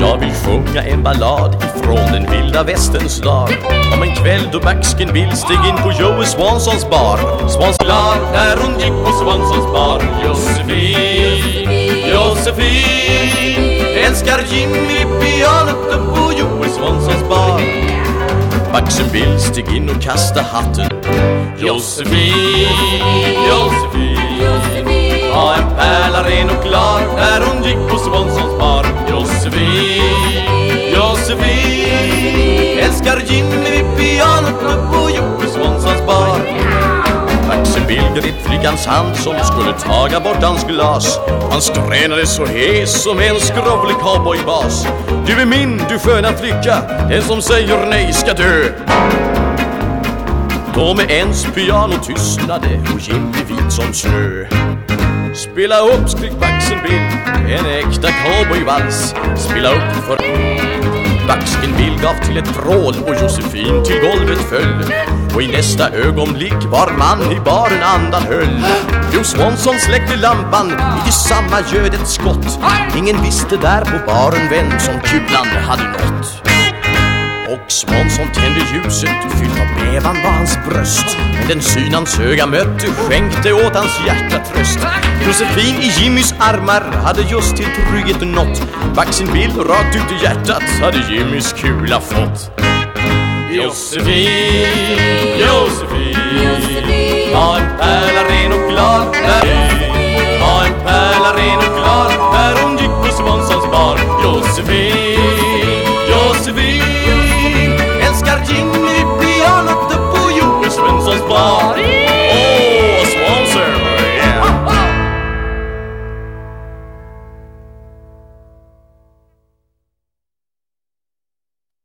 Jag vill sjunga en ballad ifrån den vilda västens dag. Om en kväll då Backsken Bill steg in på Joey Swansons bar. Swansons glad där hon gick på Swansons bar. Josefin, Josefin Älskar Jimmy pianot upp på Joey Swansons bar. Backsen Bill steg in och kasta' hatten. Josefin, Josefin gick på Swansons mark Josefin, Josefin Älskar Jimmy vid pianot upp på Joey Swansons bar. Axel Bill i flickans hand som skulle taga bort hans glas? Han skränade så hes som en skrovlig cowboybas. Du är min, du sköna flicka Den som säger nej ska dö. Då med ens piano tystnade och Jimmy vit som snö. Spela upp, skrek Baxen Bill, en äkta cowboyvals. Spela upp för Baxken Bill gav till ett vrål och Josefin till golvet föll. Och i nästa ögonblick var man i baren andan höll. Jo Swanson släckte lampan, i samma göd ett skott. Ingen visste där på baren vem som kulan hade nått och Svansson tände ljuset, fylld av bävan var hans bröst. Men den syn hans öga mötte skänkte åt hans hjärta tröst. Josefin i Jimmys armar hade just till trygghet nått. Baxen bild, rakt ut i hjärtat hade Jimmys kula fått. Josefin, dziennie pijana w te puju, już pędząc.